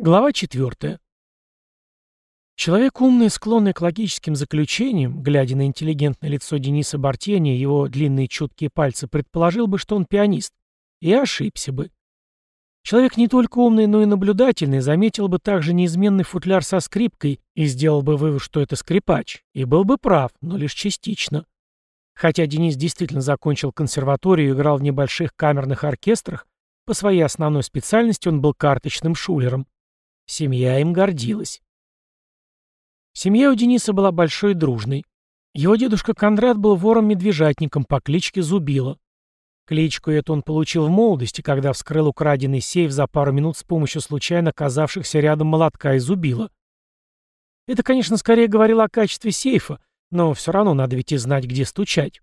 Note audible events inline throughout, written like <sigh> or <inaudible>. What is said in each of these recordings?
Глава 4. Человек умный, склонный к логическим заключениям, глядя на интеллигентное лицо Дениса Бартения его длинные чуткие пальцы, предположил бы, что он пианист. И ошибся бы. Человек не только умный, но и наблюдательный, заметил бы также неизменный футляр со скрипкой и сделал бы вывод, что это скрипач. И был бы прав, но лишь частично. Хотя Денис действительно закончил консерваторию и играл в небольших камерных оркестрах, по своей основной специальности он был карточным шулером. Семья им гордилась. Семья у Дениса была большой и дружной. Его дедушка Кондрат был вором-медвежатником по кличке Зубила. Кличку эту он получил в молодости, когда вскрыл украденный сейф за пару минут с помощью случайно оказавшихся рядом молотка и зубила. Это, конечно, скорее говорило о качестве сейфа, но все равно надо ведь и знать, где стучать.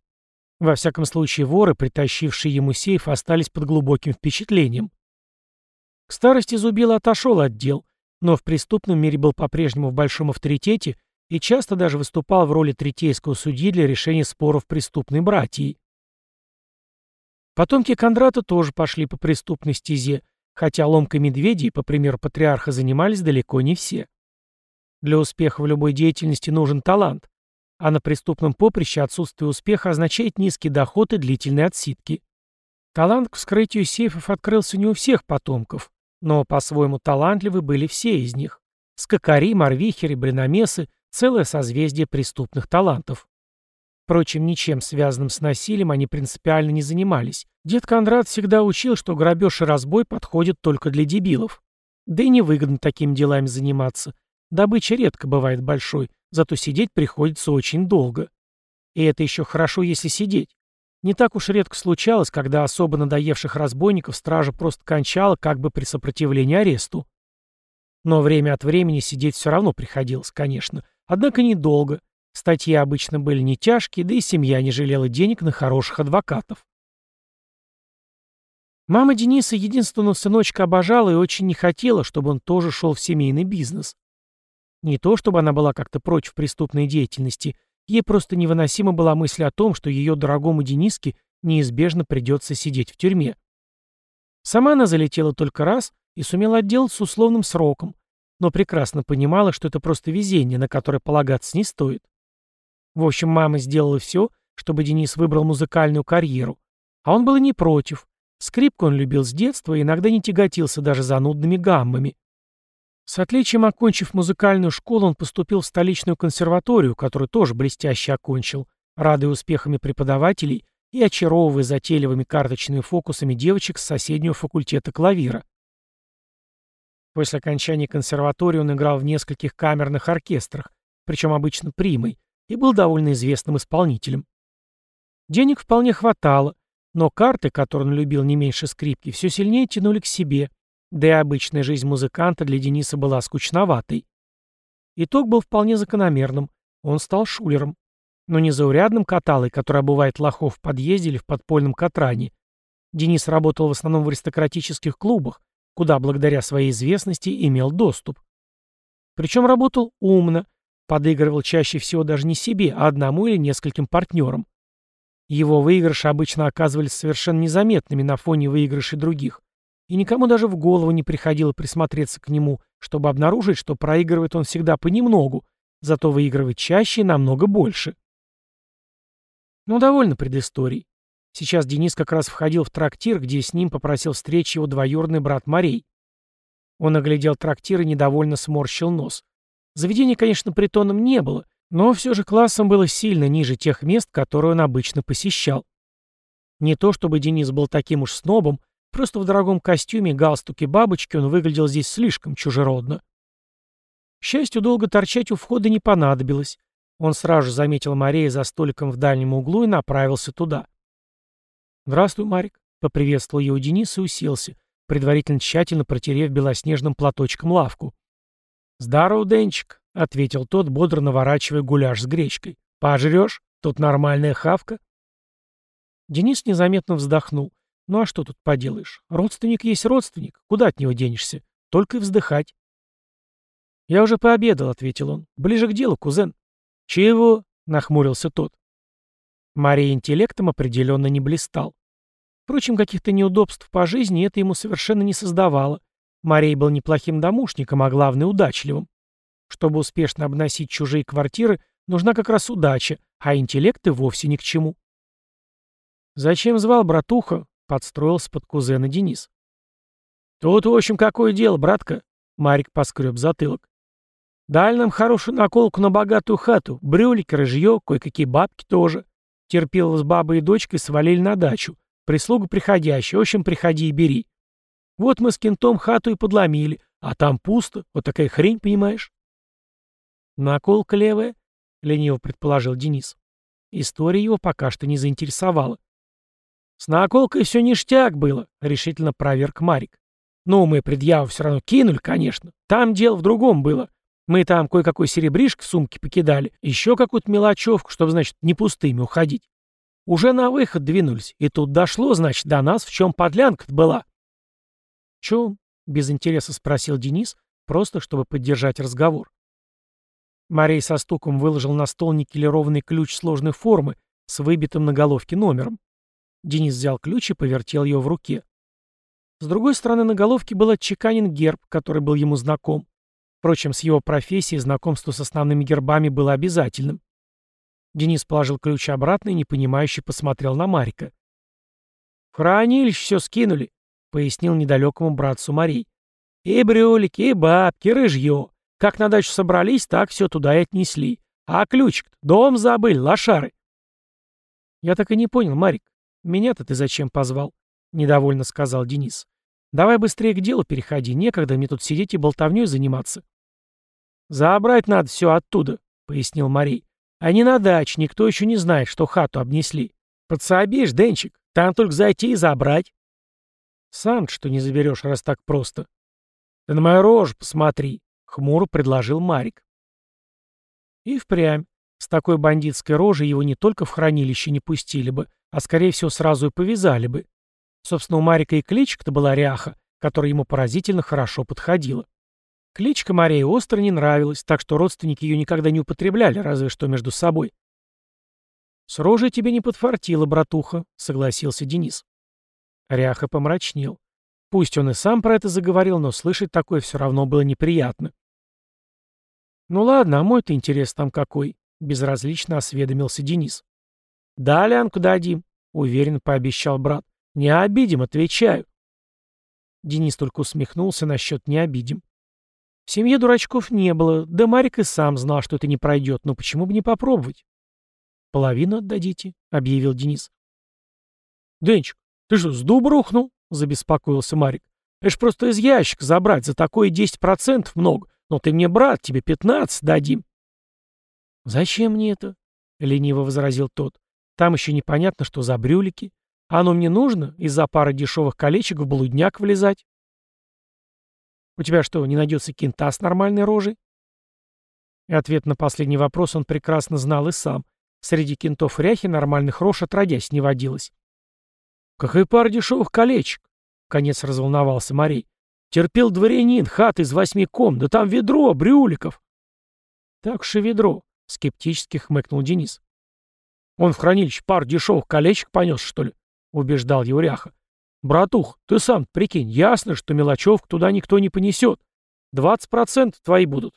Во всяком случае, воры, притащившие ему сейф, остались под глубоким впечатлением. К старости Зубила отошел от дел, но в преступном мире был по-прежнему в большом авторитете и часто даже выступал в роли третейского судьи для решения споров преступной братьи. Потомки Кондрата тоже пошли по преступной стезе, хотя ломкой медведей, по примеру патриарха, занимались далеко не все. Для успеха в любой деятельности нужен талант, а на преступном поприще отсутствие успеха означает низкий доход и длительные отсидки. Талант к вскрытию сейфов открылся не у всех потомков, но по-своему талантливы были все из них. Скакари, морвихеры, блиномесы — целое созвездие преступных талантов. Впрочем, ничем связанным с насилием они принципиально не занимались. Дед Кондрат всегда учил, что грабеж и разбой подходят только для дебилов. Да и невыгодно такими делами заниматься. Добыча редко бывает большой, зато сидеть приходится очень долго. И это еще хорошо, если сидеть. Не так уж редко случалось, когда особо надоевших разбойников стража просто кончала как бы при сопротивлении аресту. Но время от времени сидеть все равно приходилось, конечно. Однако недолго. Статьи обычно были не тяжкие, да и семья не жалела денег на хороших адвокатов. Мама Дениса единственного сыночка обожала и очень не хотела, чтобы он тоже шел в семейный бизнес. Не то, чтобы она была как-то против преступной деятельности, Ей просто невыносима была мысль о том, что ее дорогому Дениске неизбежно придется сидеть в тюрьме. Сама она залетела только раз и сумела отделаться условным сроком, но прекрасно понимала, что это просто везение, на которое полагаться не стоит. В общем, мама сделала все, чтобы Денис выбрал музыкальную карьеру, а он был и не против. Скрипку он любил с детства и иногда не тяготился даже занудными гаммами. С отличием окончив музыкальную школу, он поступил в столичную консерваторию, которую тоже блестяще окончил, радуя успехами преподавателей и очаровывая затейливыми карточными фокусами девочек с соседнего факультета клавира. После окончания консерватории он играл в нескольких камерных оркестрах, причем обычно примой, и был довольно известным исполнителем. Денег вполне хватало, но карты, которые он любил не меньше скрипки, все сильнее тянули к себе, да и обычная жизнь музыканта для Дениса была скучноватой. Итог был вполне закономерным. Он стал шулером. Но не заурядным каталой, который обувает лохов в подъезде или в подпольном катране. Денис работал в основном в аристократических клубах, куда благодаря своей известности имел доступ. Причем работал умно, подыгрывал чаще всего даже не себе, а одному или нескольким партнерам. Его выигрыши обычно оказывались совершенно незаметными на фоне выигрышей других, и никому даже в голову не приходило присмотреться к нему, чтобы обнаружить, что проигрывает он всегда понемногу, зато выигрывает чаще и намного больше. Ну, довольно предысторий. Сейчас Денис как раз входил в трактир, где с ним попросил встречи его двоюродный брат Марей. Он оглядел трактир и недовольно сморщил нос. Заведения, конечно, притоном не было, но все же классом было сильно ниже тех мест, которые он обычно посещал. Не то чтобы Денис был таким уж снобом, Просто в дорогом костюме, галстуке, бабочке он выглядел здесь слишком чужеродно. К счастью, долго торчать у входа не понадобилось. Он сразу заметил Мария за столиком в дальнем углу и направился туда. «Здравствуй, Марик», — поприветствовал его Денис и уселся, предварительно тщательно протерев белоснежным платочком лавку. «Здорово, Денчик», — ответил тот, бодро наворачивая гуляш с гречкой. «Пожрешь? Тут нормальная хавка». Денис незаметно вздохнул. Ну а что тут поделаешь? Родственник есть родственник. Куда от него денешься? Только и вздыхать. «Я уже пообедал», — ответил он. «Ближе к делу, кузен». «Чего?» — нахмурился тот. Мария интеллектом определенно не блистал. Впрочем, каких-то неудобств по жизни это ему совершенно не создавало. Марей был неплохим домушником, а главное удачливым. Чтобы успешно обносить чужие квартиры, нужна как раз удача, а интеллект и вовсе ни к чему. «Зачем звал братуха?» — подстроился под кузена Денис. «Тут, в общем, какое дело, братка?» — Марик поскреб затылок. «Даль нам хорошую наколку на богатую хату, брюлики, рыжье, кое-какие бабки тоже. Терпела с бабой и дочкой свалили на дачу. Прислуга приходящая, в общем, приходи и бери. Вот мы с кентом хату и подломили, а там пусто, вот такая хрень, понимаешь?» «Наколка левая?» — лениво предположил Денис. История его пока что не заинтересовала. «С наколкой все ништяк было», — решительно проверк Марик. «Ну, мы предъяву все равно кинули, конечно. Там дело в другом было. Мы там кое-какой серебришк в сумке покидали, еще какую-то мелочевку, чтобы, значит, не пустыми уходить. Уже на выход двинулись, и тут дошло, значит, до нас, в чем подлянка была». «Чем?» — без интереса спросил Денис, просто чтобы поддержать разговор. Марей со стуком выложил на стол никелированный ключ сложной формы с выбитым на головке номером. Денис взял ключ и повертел его в руке. С другой стороны на головке был отчеканен герб, который был ему знаком. Впрочем, с его профессией знакомство с основными гербами было обязательным. Денис положил ключ обратно и непонимающе посмотрел на Марика. «В хранилище все скинули», — пояснил недалекому братцу Марий. «И брюлики, и бабки, рыжье. Как на дачу собрались, так все туда и отнесли. А ключик дом забыли, лошары. Я так и не понял, Марик, меня-то ты зачем позвал? Недовольно сказал Денис. Давай быстрее к делу переходи, некогда мне тут сидеть и болтовней заниматься. Забрать надо все оттуда, пояснил Марий. А не на даче, никто еще не знает, что хату обнесли. Подсобишь, Денчик, там только зайти и забрать. Сам что не заберешь, раз так просто. Ты на мою рожу посмотри, Хмуро предложил Марик. И впрямь. С такой бандитской рожей его не только в хранилище не пустили бы, а скорее всего сразу и повязали бы. Собственно, у Марика и кличка-то была Ряха, которая ему поразительно хорошо подходила. Кличка Марии остро не нравилась, так что родственники ее никогда не употребляли, разве что между собой. «С рожей тебе не подфартило, братуха», — согласился Денис. Ряха помрачнел. Пусть он и сам про это заговорил, но слышать такое все равно было неприятно. «Ну ладно, а мой-то интерес там какой?» — безразлично осведомился Денис. «Да, Лянку дадим», — уверенно пообещал брат. «Не обидим, отвечаю». Денис только усмехнулся насчет «не обидим». В семье дурачков не было, да Марик и сам знал, что это не пройдет, но почему бы не попробовать? «Половину отдадите», — объявил Денис. «Денчик, ты что, с дуба рухнул?» — забеспокоился Марик. «Это ж просто из ящика забрать, за такое 10% много. Но ты мне брат, тебе пятнадцать дадим». «Зачем мне это?» — лениво возразил тот. «Там еще непонятно, что за брюлики. Оно мне нужно из-за пары дешевых колечек в блудняк влезать». «У тебя что, не найдется кента с нормальной рожей?» И ответ на последний вопрос он прекрасно знал и сам. Среди кентов ряхи нормальных рож отродясь не водилось. «Какая пара дешевых колечек?» — конец разволновался Марий. Терпел дворянин, хат из восьми ком, да там ведро, брюликов. Так уж ведро, скептически хмыкнул Денис. Он в хранилище пар дешевых колечек понес, что ли? Убеждал его. Братух, ты сам прикинь, ясно, что мелочевку туда никто не понесет. Двадцать процентов твои будут.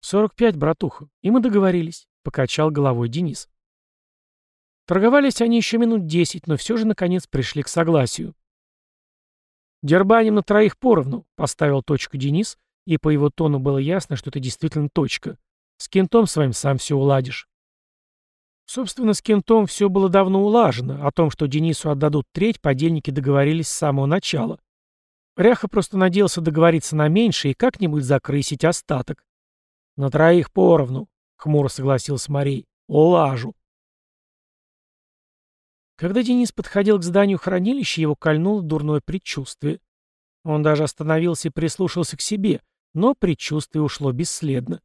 Сорок пять, братуха, и мы договорились, покачал головой Денис. Торговались они еще минут десять, но все же наконец пришли к согласию. «Дербаним на троих поровну», — поставил точку Денис, и по его тону было ясно, что это действительно точка. «С кентом своим сам все уладишь». Собственно, с кентом все было давно улажено. О том, что Денису отдадут треть, подельники договорились с самого начала. Ряха просто надеялся договориться на меньше и как-нибудь закрысить остаток. «На троих поровну», — хмуро согласился Марей. «Улажу». Когда Денис подходил к зданию хранилища, его кольнуло дурное предчувствие. Он даже остановился и прислушался к себе, но предчувствие ушло бесследно.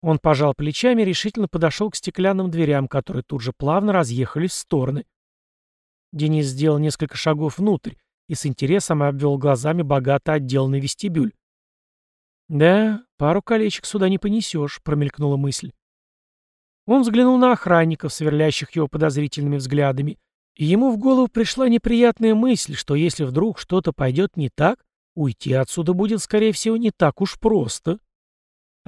Он пожал плечами и решительно подошел к стеклянным дверям, которые тут же плавно разъехались в стороны. Денис сделал несколько шагов внутрь и с интересом обвел глазами богато отделанный вестибюль. «Да, пару колечек сюда не понесешь», — промелькнула мысль. Он взглянул на охранников, сверлящих его подозрительными взглядами, и ему в голову пришла неприятная мысль, что если вдруг что-то пойдет не так, Уйти отсюда будет, скорее всего, не так уж просто.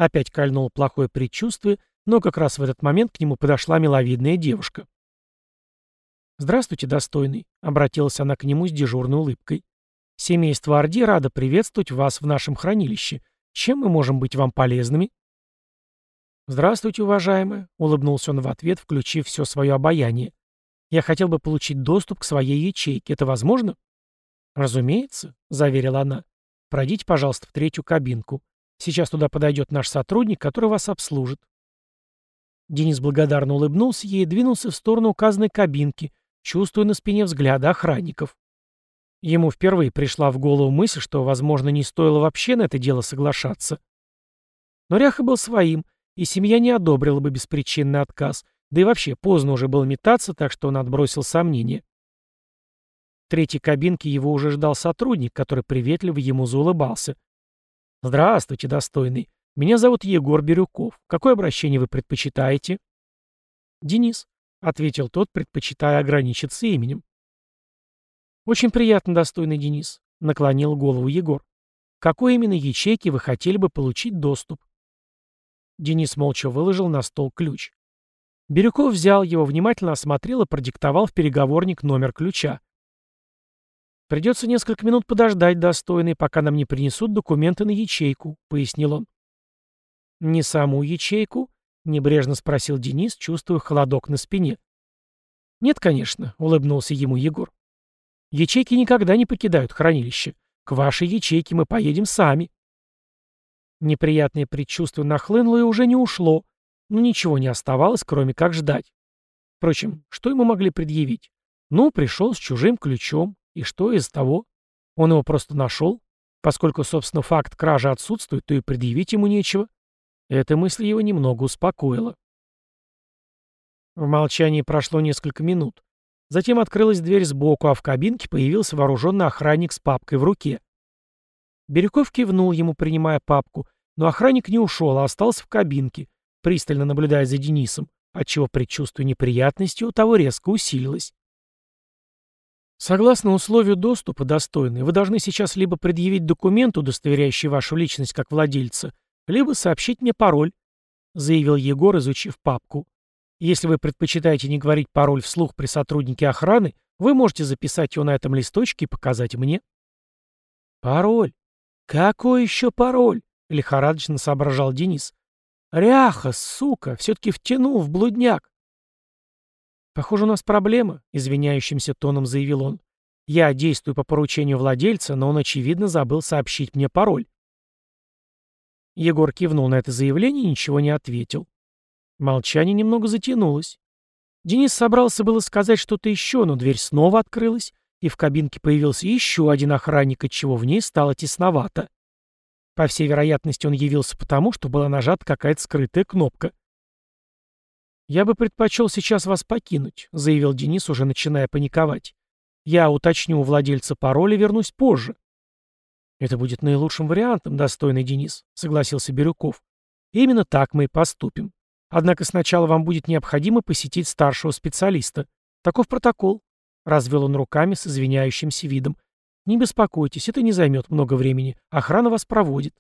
Опять кольнуло плохое предчувствие, но как раз в этот момент к нему подошла миловидная девушка. «Здравствуйте, достойный», — обратилась она к нему с дежурной улыбкой. «Семейство Орди радо приветствовать вас в нашем хранилище. Чем мы можем быть вам полезными?» «Здравствуйте, уважаемая», — улыбнулся он в ответ, включив все свое обаяние. «Я хотел бы получить доступ к своей ячейке. Это возможно?» «Разумеется», — заверила она. «Пройдите, пожалуйста, в третью кабинку. Сейчас туда подойдет наш сотрудник, который вас обслужит». Денис благодарно улыбнулся ей и двинулся в сторону указанной кабинки, чувствуя на спине взгляды охранников. Ему впервые пришла в голову мысль, что, возможно, не стоило вообще на это дело соглашаться. Но Ряха был своим, и семья не одобрила бы беспричинный отказ, да и вообще поздно уже было метаться, так что он отбросил сомнения. В третьей кабинке его уже ждал сотрудник, который приветливо ему заулыбался. «Здравствуйте, достойный. Меня зовут Егор Бирюков. Какое обращение вы предпочитаете?» «Денис», — ответил тот, предпочитая ограничиться именем. «Очень приятно, достойный Денис», — наклонил голову Егор. «Какой именно ячейки вы хотели бы получить доступ?» Денис молча выложил на стол ключ. Бирюков взял его, внимательно осмотрел и продиктовал в переговорник номер ключа. «Придется несколько минут подождать, достойный, пока нам не принесут документы на ячейку», — пояснил он. «Не саму ячейку?» — небрежно спросил Денис, чувствуя холодок на спине. «Нет, конечно», — улыбнулся ему Егор. «Ячейки никогда не покидают хранилище. К вашей ячейке мы поедем сами». Неприятное предчувствие нахлынуло и уже не ушло, но ничего не оставалось, кроме как ждать. Впрочем, что ему могли предъявить? Ну, пришел с чужим ключом, и что из того? Он его просто нашел. Поскольку, собственно, факт кражи отсутствует, то и предъявить ему нечего. Эта мысль его немного успокоила. В молчании прошло несколько минут. Затем открылась дверь сбоку, а в кабинке появился вооруженный охранник с папкой в руке. Бирюков кивнул ему, принимая папку, но охранник не ушел, а остался в кабинке, пристально наблюдая за Денисом, отчего предчувствие неприятности у того резко усилилось. Согласно условию доступа, достойный, вы должны сейчас либо предъявить документ, удостоверяющий вашу личность как владельца, либо сообщить мне пароль», — заявил Егор, изучив папку. «Если вы предпочитаете не говорить пароль вслух при сотруднике охраны, вы можете записать его на этом листочке и показать мне». «Пароль? Какой еще пароль?» — лихорадочно соображал Денис. «Ряха, сука, все-таки втянул в блудняк». «Похоже, у нас проблема», — извиняющимся тоном заявил он. «Я действую по поручению владельца, но он, очевидно, забыл сообщить мне пароль». Егор кивнул на это заявление и ничего не ответил. Молчание немного затянулось. Денис собрался было сказать что-то еще, но дверь снова открылась, и в кабинке появился еще один охранник, отчего в ней стало тесновато. По всей вероятности, он явился потому, что была нажата какая-то скрытая кнопка. «Я бы предпочел сейчас вас покинуть», — заявил Денис, уже начиная паниковать. «Я уточню у владельца пароля и вернусь позже». «Это будет наилучшим вариантом, достойный Денис», — согласился Бирюков. «Именно так мы и поступим. Однако сначала вам будет необходимо посетить старшего специалиста. Таков протокол», — развел он руками с извиняющимся видом. «Не беспокойтесь, это не займет много времени. Охрана вас проводит».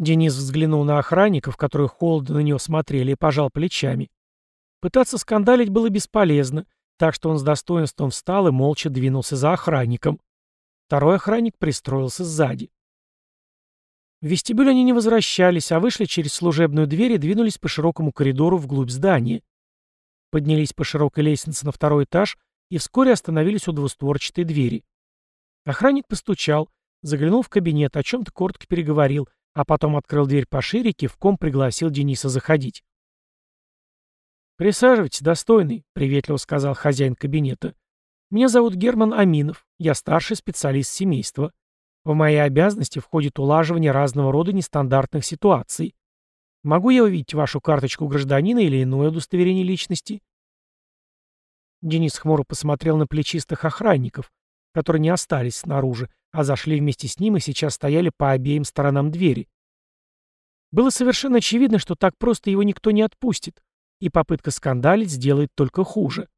Денис взглянул на охранников, которые холодно на него смотрели, и пожал плечами. Пытаться скандалить было бесполезно, так что он с достоинством встал и молча двинулся за охранником. Второй охранник пристроился сзади. В вестибюль они не возвращались, а вышли через служебную дверь и двинулись по широкому коридору вглубь здания. Поднялись по широкой лестнице на второй этаж и вскоре остановились у двустворчатой двери. Охранник постучал, заглянул в кабинет, о чем-то коротко переговорил, а потом открыл дверь пошире и кивком пригласил Дениса заходить. «Присаживайтесь, достойный», — приветливо сказал хозяин кабинета. Меня зовут Герман Аминов, я старший специалист семейства. В мои обязанности входит улаживание разного рода нестандартных ситуаций. Могу я увидеть вашу карточку гражданина или иное удостоверение личности?» Денис хмуро посмотрел на плечистых охранников, которые не остались снаружи, а зашли вместе с ним и сейчас стояли по обеим сторонам двери. Было совершенно очевидно, что так просто его никто не отпустит, и попытка скандалить сделает только хуже.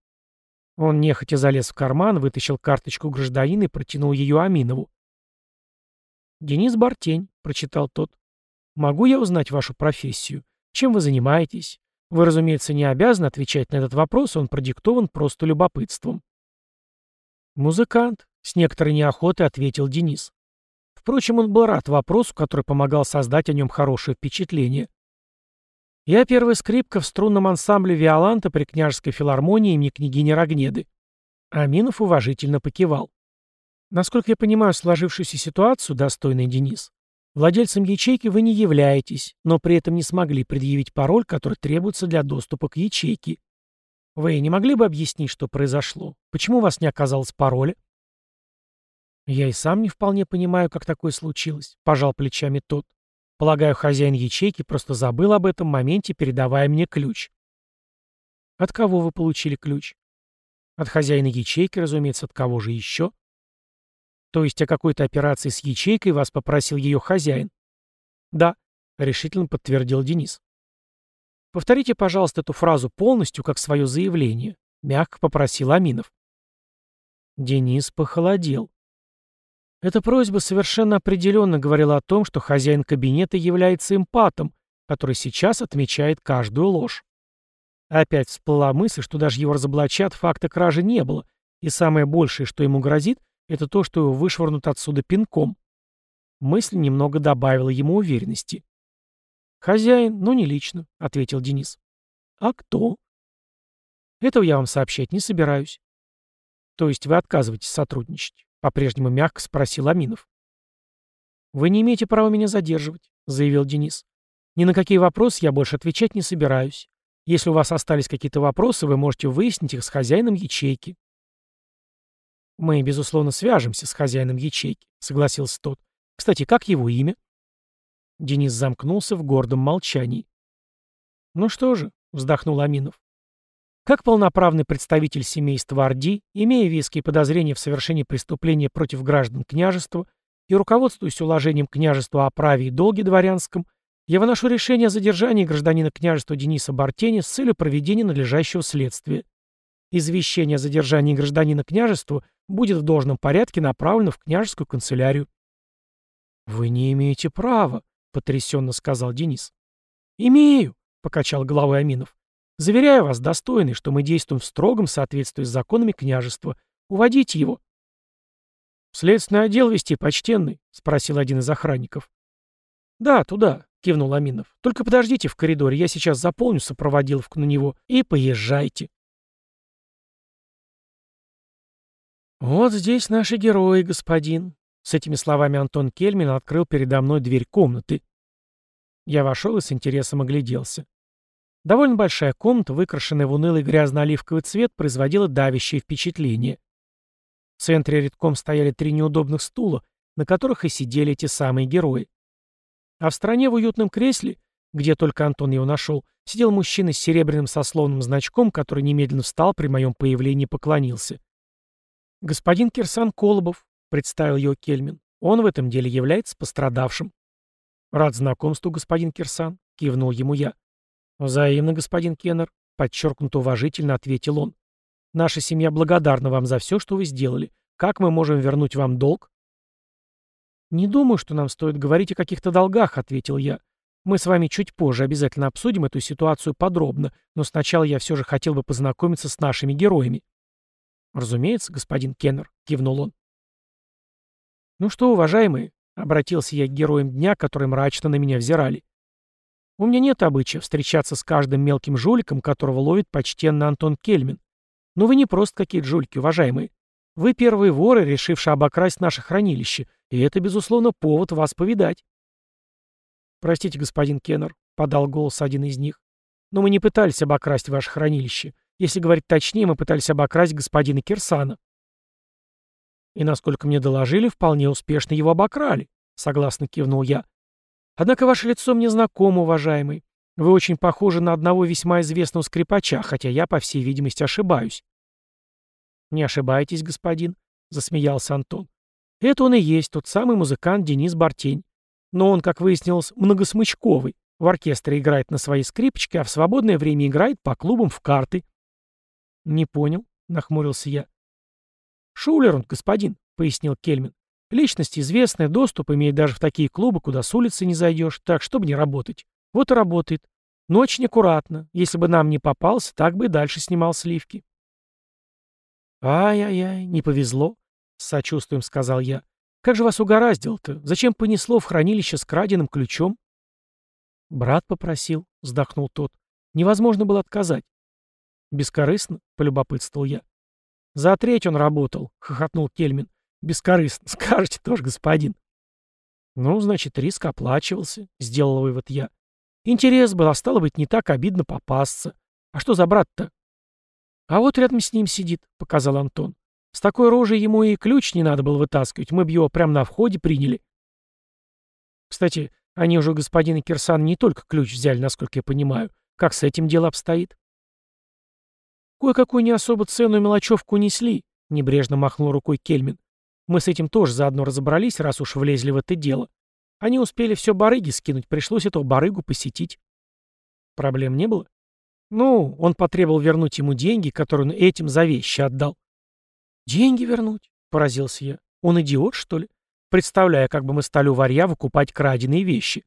Он нехотя залез в карман, вытащил карточку гражданина и протянул ее Аминову. «Денис Бартень», — прочитал тот. «Могу я узнать вашу профессию? Чем вы занимаетесь? Вы, разумеется, не обязаны отвечать на этот вопрос, он продиктован просто любопытством». «Музыкант», — с некоторой неохотой ответил Денис. Впрочем, он был рад вопросу, который помогал создать о нем хорошее впечатление. Я первая скрипка в струнном ансамбле Виоланта при княжеской филармонии имени княгини Рогнеды. Аминов уважительно покивал. Насколько я понимаю сложившуюся ситуацию, достойный Денис, владельцем ячейки вы не являетесь, но при этом не смогли предъявить пароль, который требуется для доступа к ячейке. Вы не могли бы объяснить, что произошло? Почему у вас не оказалось пароля? Я и сам не вполне понимаю, как такое случилось, пожал плечами тот. Полагаю, хозяин ячейки просто забыл об этом моменте, передавая мне ключ. От кого вы получили ключ? От хозяина ячейки, разумеется, от кого же еще? То есть о какой-то операции с ячейкой вас попросил ее хозяин? Да, решительно подтвердил Денис. Повторите, пожалуйста, эту фразу полностью, как свое заявление, мягко попросил Аминов. Денис похолодел. Эта просьба совершенно определенно говорила о том, что хозяин кабинета является эмпатом, который сейчас отмечает каждую ложь. Опять всплыла мысль, что даже его разоблачат, факта кражи не было, и самое большее, что ему грозит, это то, что его вышвырнут отсюда пинком. Мысль немного добавила ему уверенности. «Хозяин, но не лично», — ответил Денис. «А кто?» «Этого я вам сообщать не собираюсь». «То есть вы отказываетесь сотрудничать?» По-прежнему мягко спросил Аминов. «Вы не имеете права меня задерживать», — заявил Денис. «Ни на какие вопросы я больше отвечать не собираюсь. Если у вас остались какие-то вопросы, вы можете выяснить их с хозяином ячейки». «Мы, безусловно, свяжемся с хозяином ячейки», — согласился тот. «Кстати, как его имя?» Денис замкнулся в гордом молчании. «Ну что же», — вздохнул Аминов, как полноправный представитель семейства Орди, имея веские подозрения в совершении преступления против граждан княжества и руководствуясь уложением княжества о праве и долге дворянском, я выношу решение о задержании гражданина княжества Дениса Бартени с целью проведения надлежащего следствия. Извещение о задержании гражданина княжества будет в должном порядке направлено в княжескую канцелярию. «Вы не имеете права», — потрясенно сказал Денис. «Имею», — покачал головой Аминов. Заверяю вас, достойный, что мы действуем в строгом соответствии с законами княжества. Уводите его. «Следственный отдел вести, почтенный?» — спросил один из охранников. «Да, туда», — кивнул Аминов. «Только подождите в коридоре, я сейчас заполню сопроводиловку на него, и поезжайте». «Вот здесь наши герои, господин». С этими словами Антон Кельмин открыл передо мной дверь комнаты. Я вошел и с интересом огляделся. Довольно большая комната, выкрашенная в унылый грязно-оливковый цвет, производила давящее впечатление. В центре редком стояли три неудобных стула, на которых и сидели эти самые герои. А в стороне в уютном кресле, где только Антон его нашел, сидел мужчина с серебряным сословным значком, который немедленно встал при моем появлении и поклонился. «Господин Кирсан Колобов», — представил его Кельмин, — «он в этом деле является пострадавшим». «Рад знакомству, господин Кирсан», — кивнул ему я. «Взаимно, господин Кеннер», — подчеркнуто уважительно ответил он. «Наша семья благодарна вам за все, что вы сделали. Как мы можем вернуть вам долг?» «Не думаю, что нам стоит говорить о каких-то долгах», — ответил я. «Мы с вами чуть позже обязательно обсудим эту ситуацию подробно, но сначала я все же хотел бы познакомиться с нашими героями». «Разумеется, господин Кеннер», — кивнул он. «Ну что, уважаемые», — обратился я к героям дня, которые мрачно на меня взирали. У меня нет обычая встречаться с каждым мелким жуликом, которого ловит почтенный Антон Кельмин. Но вы не просто какие-то жулики, уважаемые. Вы первые воры, решившие обокрасть наше хранилище, и это, безусловно, повод вас повидать. Простите, господин Кеннер, — подал голос один из них, — но мы не пытались обокрасть ваше хранилище. Если говорить точнее, мы пытались обокрасть господина Кирсана. И, насколько мне доложили, вполне успешно его обокрали, — согласно кивнул я. Однако ваше лицо мне знакомо, уважаемый. Вы очень похожи на одного весьма известного скрипача, хотя я, по всей видимости, ошибаюсь. Не ошибаетесь, господин, засмеялся Антон. Это он и есть тот самый музыкант Денис Бартень. Но он, как выяснилось, многосмычковый. В оркестре играет на своей скрипочке, а в свободное время играет по клубам в карты. Не понял, нахмурился я. Шулер он, господин, пояснил Кельмин. Личность известная, доступ имеет даже в такие клубы, куда с улицы не зайдешь, так, чтобы не работать. Вот и работает. Но очень аккуратно. Если бы нам не попался, так бы и дальше снимал сливки. «Ай-яй-яй, не повезло», — с сочувствием сказал я. «Как же вас угораздило-то? Зачем понесло в хранилище с краденым ключом?» «Брат попросил», — вздохнул тот. «Невозможно было отказать». «Бескорыстно?» — полюбопытствовал я. «За треть он работал», — хохотнул Кельмин. «Бескорыстно. <laughs> Скажете тоже, господин». «Ну, значит, риск оплачивался», — сделал вывод я. «Интерес был, а стало быть, не так обидно попасться. А что за брат-то?» «А вот рядом с ним сидит», — показал Антон. «С такой рожей ему и ключ не надо было вытаскивать, мы бы его прямо на входе приняли». «Кстати, они уже у господина Кирсана не только ключ взяли, насколько я понимаю. Как с этим дело обстоит?» «Кое-какую не особо ценную мелочевку несли», — небрежно махнул рукой Кельмин. «Мы с этим тоже заодно разобрались, раз уж влезли в это дело. Они успели все барыги скинуть, пришлось этого барыгу посетить». «Проблем не было?» «Ну, он потребовал вернуть ему деньги, которые он этим за вещи отдал». «Деньги вернуть?» — поразился я. «Он идиот, что ли? Представляя, как бы мы стали у варья выкупать краденые вещи».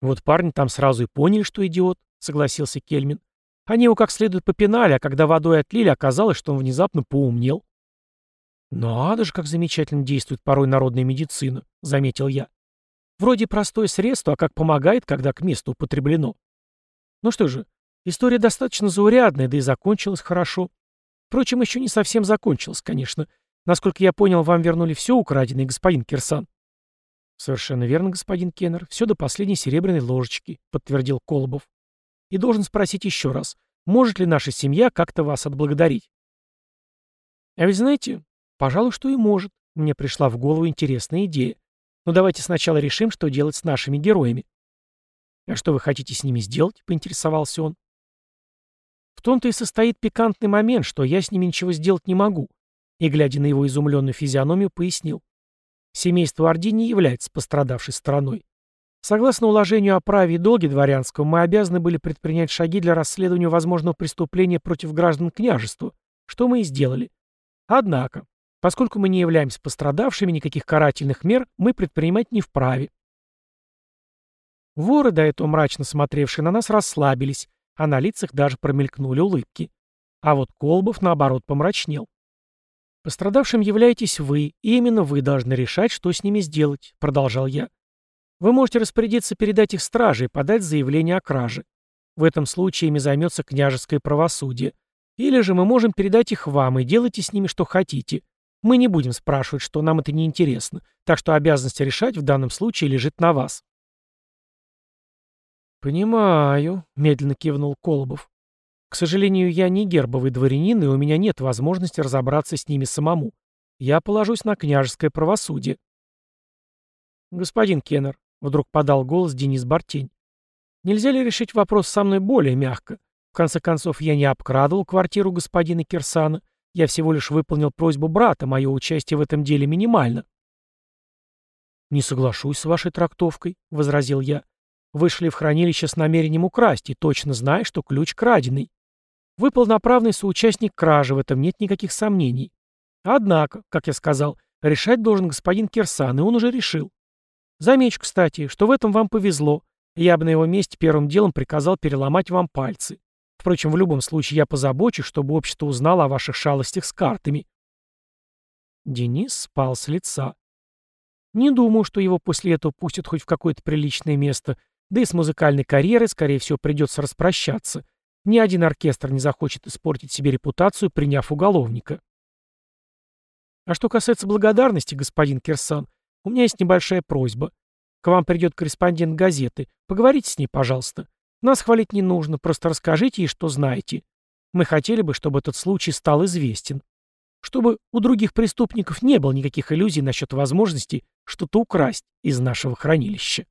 «Вот парни там сразу и поняли, что идиот», — согласился Кельмин. Они его как следует попинали, а когда водой отлили, оказалось, что он внезапно поумнел. «Надо же, как замечательно действует порой народная медицина», — заметил я. «Вроде простое средство, а как помогает, когда к месту употреблено». Ну что же, история достаточно заурядная, да и закончилась хорошо. Впрочем, еще не совсем закончилась, конечно. Насколько я понял, вам вернули все украденное, господин Кирсан. «Совершенно верно, господин Кеннер. Все до последней серебряной ложечки», — подтвердил Колобов. И должен спросить еще раз, может ли наша семья как-то вас отблагодарить? А ведь знаете, пожалуй, что и может. Мне пришла в голову интересная идея. Но давайте сначала решим, что делать с нашими героями. А что вы хотите с ними сделать? Поинтересовался он. В том-то и состоит пикантный момент, что я с ними ничего сделать не могу. И, глядя на его изумленную физиономию, пояснил. Семейство Орди не является пострадавшей стороной. Согласно уложению о праве и долге дворянского, мы обязаны были предпринять шаги для расследования возможного преступления против граждан княжества, что мы и сделали. Однако, поскольку мы не являемся пострадавшими, никаких карательных мер мы предпринимать не вправе. Воры, до этого мрачно смотревшие на нас, расслабились, а на лицах даже промелькнули улыбки. А вот Колбов, наоборот, помрачнел. «Пострадавшим являетесь вы, и именно вы должны решать, что с ними сделать», — продолжал я. Вы можете распорядиться передать их страже и подать заявление о краже. В этом случае ими займется княжеское правосудие. Или же мы можем передать их вам и делайте с ними что хотите. Мы не будем спрашивать, что нам это не интересно, так что обязанность решать в данном случае лежит на вас. «Понимаю», — медленно кивнул Колобов. «К сожалению, я не гербовый дворянин, и у меня нет возможности разобраться с ними самому. Я положусь на княжеское правосудие». «Господин Кеннер, Вдруг подал голос Денис Бартень. Нельзя ли решить вопрос со мной более мягко? В конце концов, я не обкрадывал квартиру господина Кирсана. Я всего лишь выполнил просьбу брата, мое участие в этом деле минимально. «Не соглашусь с вашей трактовкой», — возразил я. «Вышли в хранилище с намерением украсть и точно зная, что ключ краденый. Вы полноправный соучастник кражи, в этом нет никаких сомнений. Однако, как я сказал, решать должен господин Кирсан, и он уже решил. Замечу, кстати, что в этом вам повезло. Я бы на его месте первым делом приказал переломать вам пальцы. Впрочем, в любом случае я позабочусь, чтобы общество узнало о ваших шалостях с картами. Денис спал с лица. Не думаю, что его после этого пустят хоть в какое-то приличное место, да и с музыкальной карьерой, скорее всего, придется распрощаться. Ни один оркестр не захочет испортить себе репутацию, приняв уголовника. А что касается благодарности, господин Кирсан, у меня есть небольшая просьба. К вам придет корреспондент газеты. Поговорите с ней, пожалуйста. Нас хвалить не нужно, просто расскажите ей, что знаете. Мы хотели бы, чтобы этот случай стал известен. Чтобы у других преступников не было никаких иллюзий насчет возможности что-то украсть из нашего хранилища.